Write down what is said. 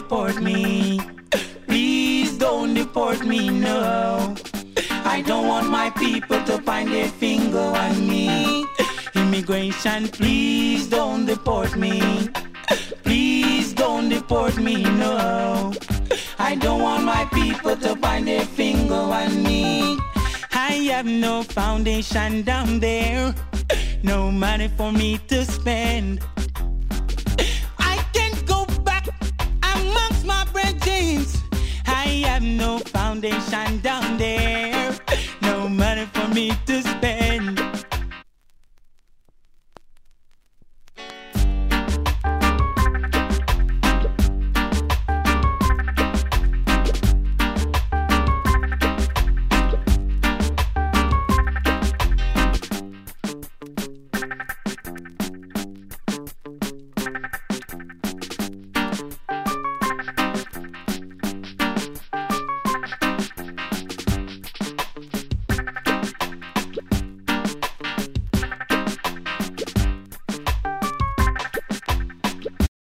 deport me. Please don't deport me, no. I don't want my people to find their finger on me. Immigration, please don't deport me. Please don't deport me, no. I don't want my people to find their finger on me. I have no foundation down there, no money for me to spend. Have no foundation down there